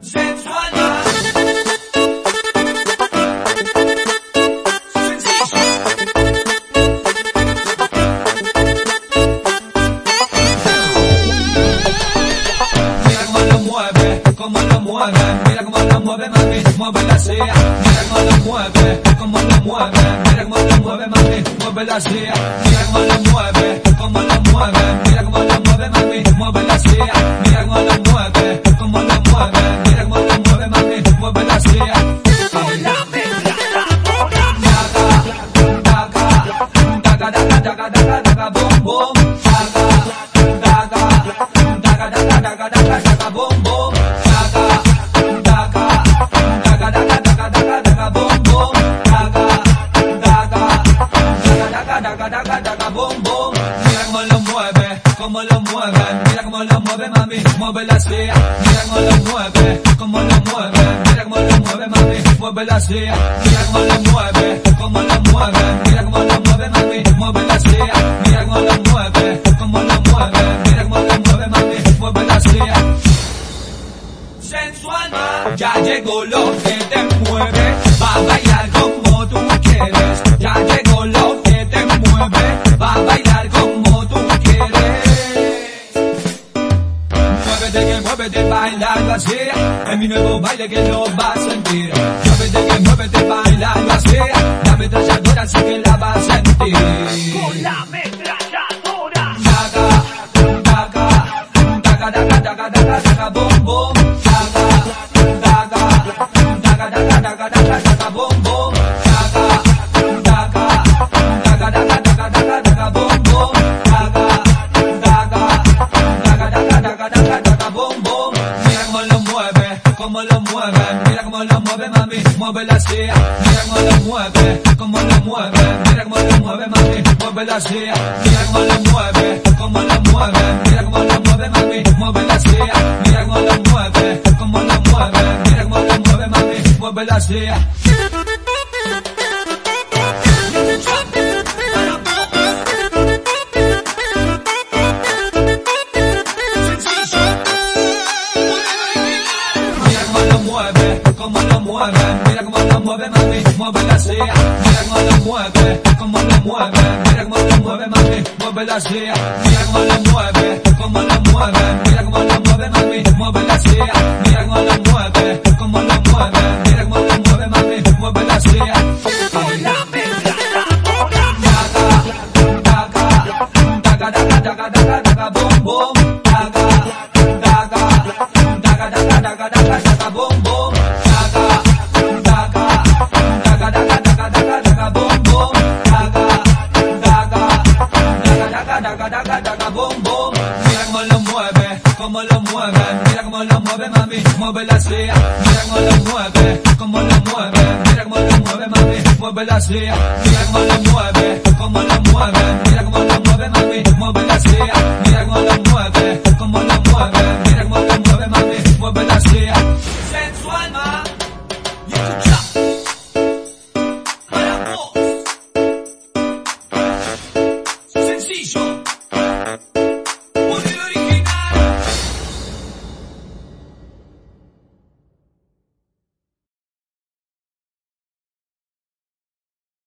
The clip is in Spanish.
Sensualidad. Mira cómo lo mueve, cómo lo mueve, mira cómo lo mueve mami, mueve, mira cómo lo mueve mami, mueve la silla, mira cómo lo mueve, cómo lo mueve, mueve, mueve, mueve la silla. Mira cómo lo mueve, cómo lo mueve, mueve la silla. Mira cómo lo mueve, cómo lo mueve, mira cómo lo mueve, mami, mueve la silla. Mira cómo lo mueve, cómo lo mueve, mira cómo lo mueve, mami, mueve la silla. Sensual, ya llegó lo que te mueve, va a bailar como tú quieres. Ya llegó lo que te mueve, va a bailar como tú quieres. Muévete que muévete bailando así Es mi nuevo baile que lo vas a sentir Muévete muévete bailando así La ametralladora sí que la vas a sentir. La cómo lo mueve. Mira cómo lo mueve, mami, mueve la silla. Mira cómo lo mueve, cómo lo mueve. Mira cómo lo mueve, mami, mueve la silla. Mira cómo lo mueve, cómo lo mueve. Mira cómo lo mueve, mami, mueve la silla. Mira cómo lo mueve, cómo lo mueve. Mira cómo lo mueve, mami, mueve la silla mueve, cómo lo mueve, mira cómo lo mueve, mami, mueve la silla. Mira cómo lo mueve, cómo lo mueve, mira cómo lo mueve, mami, mueve la silla. Mira cómo lo mueve, cómo lo mueve, mira cómo lo mueve, mami, mueve la silla. Mira cómo lo mueve, cómo lo mueve, mira cómo lo mueve, mami, mueve la silla. Boom, boom. Daga, daga, daga, daga, daga, daga, cómo lo mueve mami, mueve la silla. Mira cómo lo mueve, cómo lo mueve. Mira cómo lo mueve mami, mueve la silla. Mira cómo lo mueve, cómo lo mueve. Mira cómo lo mueve mami, mueve la silla. Mira cómo lo mueve, cómo lo mueve. Mira cómo lo mueve mami, mueve la silla. Sensual ma, you can.